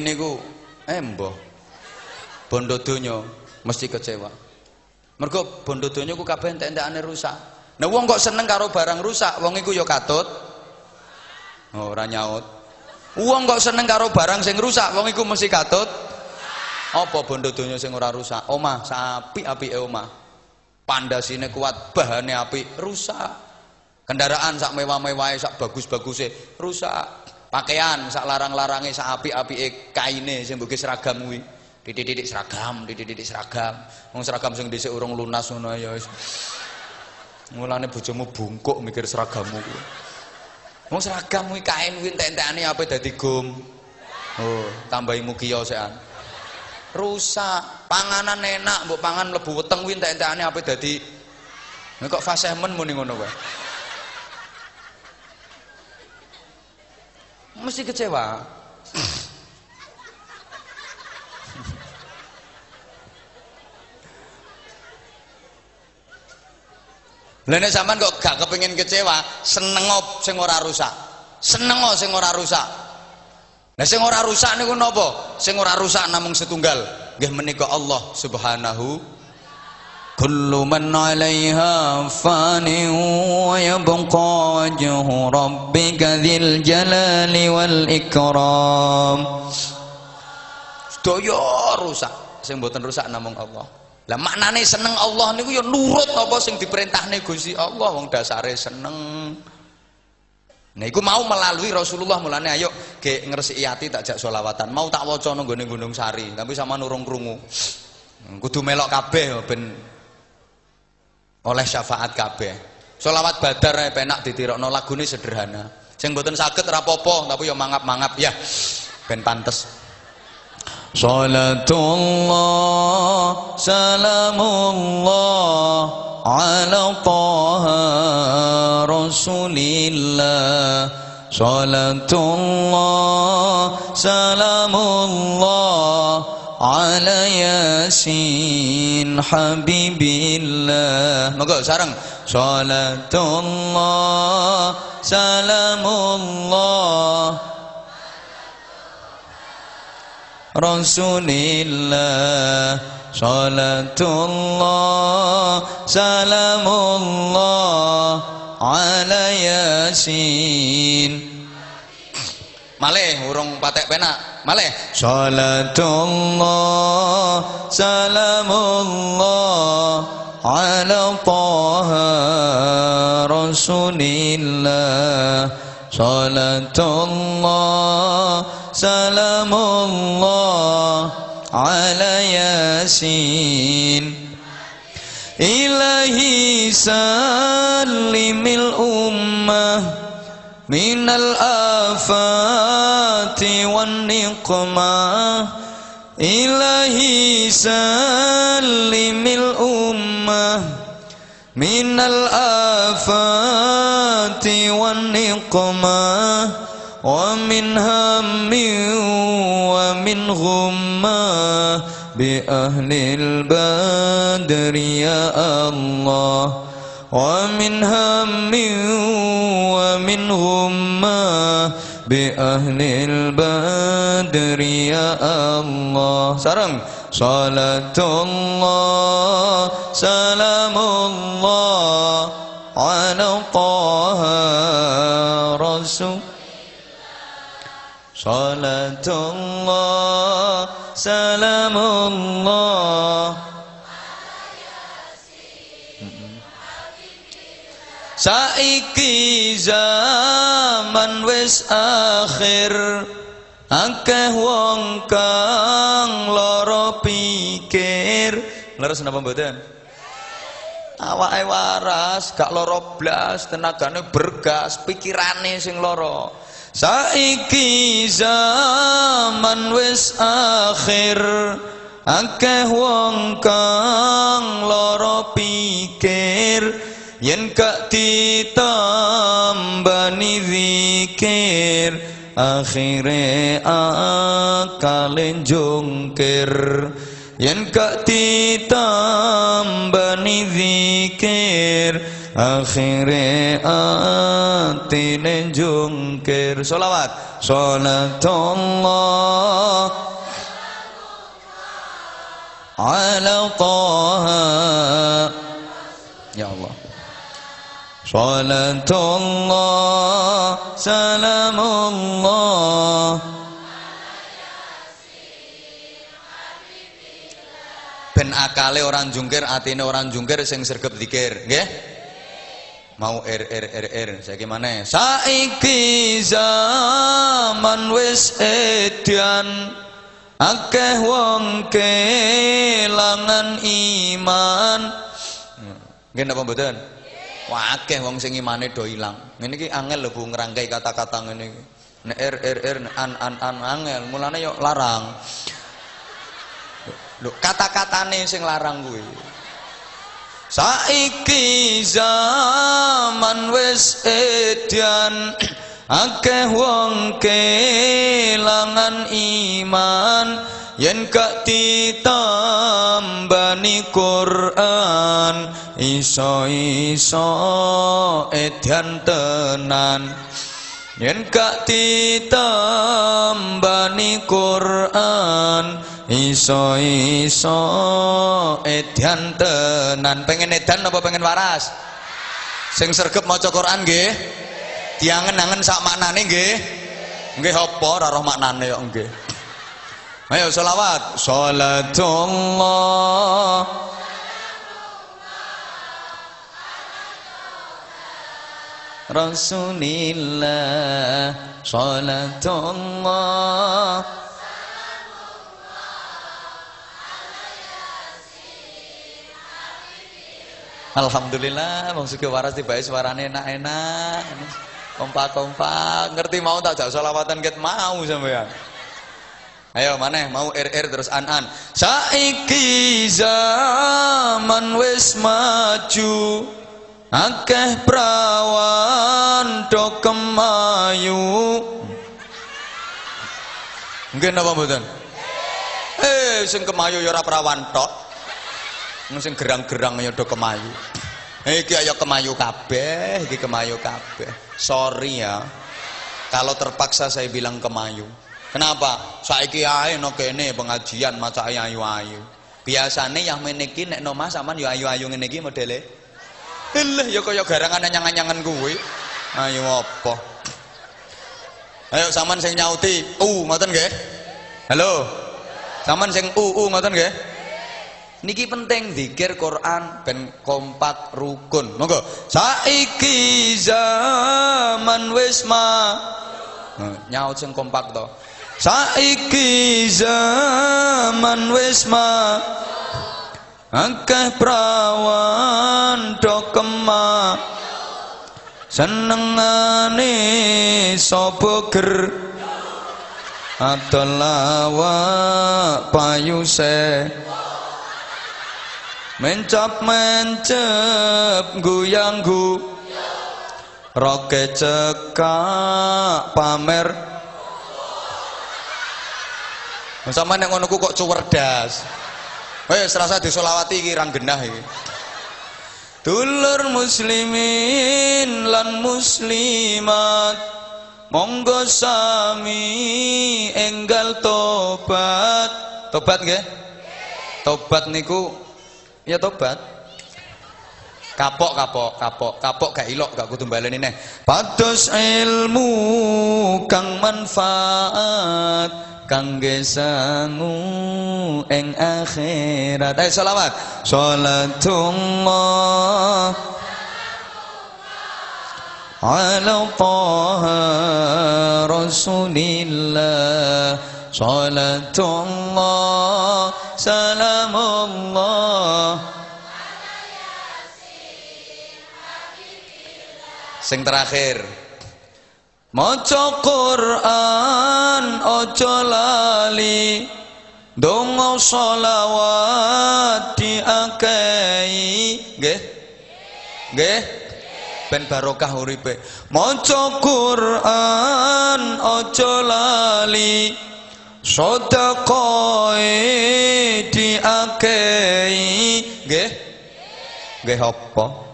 niku eh mbah bondo donya mesti kecewa. Mergo bondo donya ku kabeh entek-entekane rusak. Nah wong kok seneng karo barang rusak wong iku ya katut. Oh, ora nyaut. Wong kok seneng karo barang sing rusak wong iku mesti katut. Apa bondo donya sing ora rusak? Omah sapi-apike omah. Pandasine kuat bahane apik rusak. Kendaraan sak mewah-mewahe sak bagus-baguse rusak pakaian sak larang-larange sak apik-apike kaine sing mbok seragam kuwi. Titik-titik seragam titik-titik seragam. Wong seragam sing dhisik urung lunas ngono ya wis. Mulane bojomu bungkuk mikir seragammu kuwi. Wong seragam kuwi kain kuwi entek-entekane ape dadi gum? Oh tambahi mukiyo sekan rusak. Panganan enak mbok pangan mlebu weteng kuwi entek-entekane ape dadi kok fasehmen muni ngono wae mesti kecewa Lah nek sampean kok gak kepengin kecewa, seneng sing ora rusak. Seneng sing ora rusak. Nah sing ora rusak niku napa? Sing ora rusak namung setunggal. Nggih menika Allah Subhanahu 'alaiha fani wa yabqa wajhu rabbika dzil jalali wal ikram. Sedaya rusak, sing mboten rusak namung Allah. Lah maknane seneng Allah niku ya nurut apa sing diperintahne Gusti Allah wong dasare seneng. Nah iku mau melalui Rasulullah mulane ayo ge ngresiki ati tak jak selawatan. Mau tak waca nang gone Gunung Sari, tapi sama nurung krungu. Kudu melok kabeh ben oleh syafaat kabeh. Selawat badar penak ditirokno lagune sederhana. Sing mboten saged rapopo tapi ya mangap-mangap ya ben pantes. Salatullah salamullah ala taha rasulillah Salatullah salamullah ala yasin habibillah. Moga sareng. Salatullah salamullah. Rasulillah Salatullah Salamullah. Ala Yasin Malih urung patek penak. Malih. Salatullah Salamullah Ala Taha Rasulillah. Salatullah Salamullah Ala Yasin. Ilahi salimil ummah من الآفات والنقمة. إلهي سلم الأمة من الآفات والنقمة. ومن هم ومن غمة بأهل البدر يا الله. ومن هم ومن غمة بأهل البدر يا الله. سرم صلاة الله سلام الله على طه رسول. Salatullah Salamullah Saiki zaman wis akhir Akeh wong kang lara pikir Leres napa mboten? Awake waras, gak lara blas, tenagane bergas, pikirane sing lara. Saiki zaman wis akhir akeh wong kang lara pikir yen gak ditambani zikir akhire akale jungkir yen gak ditambani zikir akhire atine jungkir selawat. Salatullah. Ala salatullah salamullah. Ben akale orang jungkir atine orang jungkir sing sergap dikir nggih? Mau er er er er saiki mana saiki zaman wis edian akeh wong kelangan iman. Nggih napa mboten wah akeh wong sing imane do ilang. Ngene iki angel lho Bu ngrangkai kata-kata ngene iki. Nek er er er an an an angel mulane yo larang. Lho, kata-katane sing larang kuwi. Saiki zaman wis edian akeh wong kelangan iman. Yen gak ditambani Quran iso-iso edian tenan. Yen gak ditambani Quran iso-iso edan tenan. Pengen edan apa pengen waras? Sing sergep maca Quran nggih. Diangen-angen sak maknane nggih. Nggih apa ora roh maknane kok nggih. Ayo selawat. Salatullah Rasulillah Salatullah. Alhamdulillah Bang Sugi waras tiba suarane enak-enak. Kompak-kompak. Ngerti mau tak jak selawatan ket mau sampean Ayo mana mau RR terus an-an. Saiki zaman wis maju akeh prawan do kemayu. Nggih napa mboten? Eh sing kemayu ya ora prawan tok. Sing gerang-gerang ya do kemayu. Eh, iki ayo kemayu kabeh iki kemayu kabeh. Sorry ya. Kalau terpaksa saya bilang kemayu. Kenapa? Saiki ae no kene pengajian maca ayu-ayu. Biasanya yang meniki nek nomah sampean ya ayu-ayu ngene iki modele Lah ya kaya garangan anyang-anyangan kuwi. Ayo apa? Ayo sampean sing nyauti, u ngoten nggih? Halo. Sampean sing u u ngoten nggih? Niki penting zikir Quran ben kompak rukun. Monggo. Saiki zaman wis ma. Nyaut sing kompak to. Saiki zaman wis ma akeh prawan do kemak senengane sapa ger. Atolawa payuse. Mencap mencep guyang gu roke cekak pamer. Sama nek ngono kok cuwerdas Wes serasa disolawati iki rang genah iki. Dulur muslimin lan muslimat monggo sami enggal tobat. Tobat nggih? Tobat niku ya tobat. Kapok kapok kapok kapok gak ilok gak kudu baleni neh. Pados ilmu kang manfaat kangge sangu ing akhirat. Ayo selawat. Salatullah ala taha rasulillah. Salatullah salamullah. Sing terakhir Maca Quran aja lali. Donga selawat diakehi. Nggih. Nggih. Ben barokah uripe. Maca Quran aja lali. Sedekah diakehi. Nggih. Nggih apa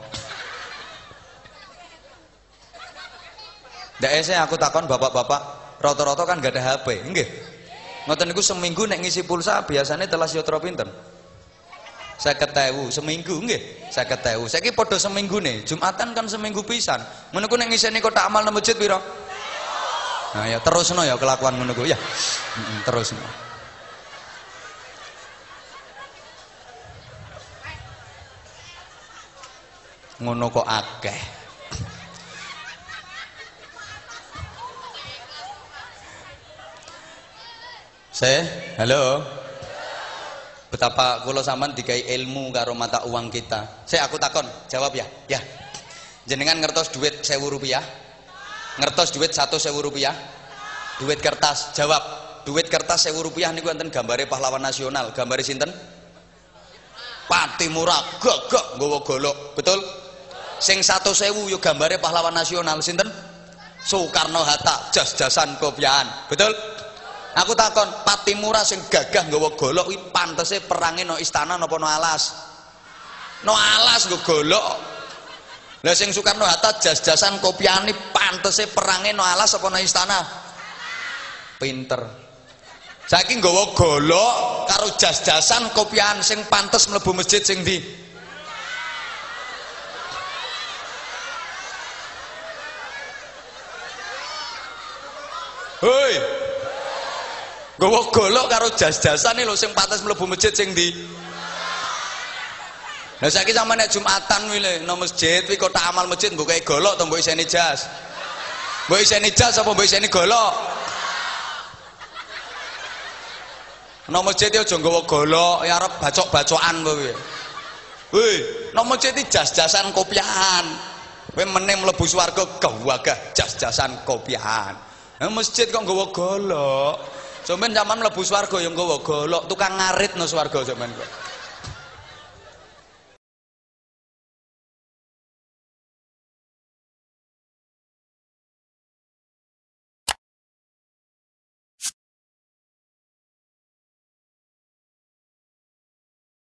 Ndak saya aku takon bapak-bapak, rata-rata kan gak ada HP, nggih. Ngoten niku seminggu nek ngisi pulsa biasanya telas yotro pinten? Saya ketewu seminggu nggih. Saya ketewu. Saya kira podo seminggu nih. Jumatan kan seminggu pisan. Menurutku nek ngiseni kota amal nang masjid piro? Nah ya terus no ya kelakuan menurutku ya. terus no. Ngono kok akeh. Saya, halo. Betapa kula sampean dikai ilmu karo mata uang kita. Saya aku takon, jawab ya. Ya. Jenengan ngertos duit sewu rupiah? Ngertos duit satu sewu rupiah? Duit kertas, jawab. Duit kertas sewu rupiah niku enten gambare pahlawan nasional. Gambare sinten? Pati murah, gagak nggawa golok. Betul? Sing satu sewu yo gambare pahlawan nasional sinten? Soekarno Hatta, jas-jasan kopiahan. Betul? Aku takon, pati murah sing gagah nggawa golok kuwi pantese perange no istana napa no alas? No alas nggo golok. Lah sing Soekarno Hatta jas-jasan kopiani pantese perange no alas apa no istana? Pinter. Saiki nggawa golok karo jas-jasan kopian sing pantes mlebu masjid sing ndi? Hoi, Gawa golok karo jas-jasan lho sing pantes mlebu masjid sing ndi? Lah saiki sampeyan nek Jumatan lho nang masjid kuwi kotak amal masjid kaya golok to mbok iseni jas. Mbok iseni jas apa mbok iseni golok? Nang masjid aja nggawa golok, ya arep bacok-bacokan kowe. Woi, nang masjid iki jas-jasan kopiahan. Kowe meneh mlebu swarga gawagah jas-jasan kopiahan. Nang masjid kok nggawa golok. Sampeyan zaman mlebu swarga ya nggawa golok, tukang ngarit no swarga sampeyan kok.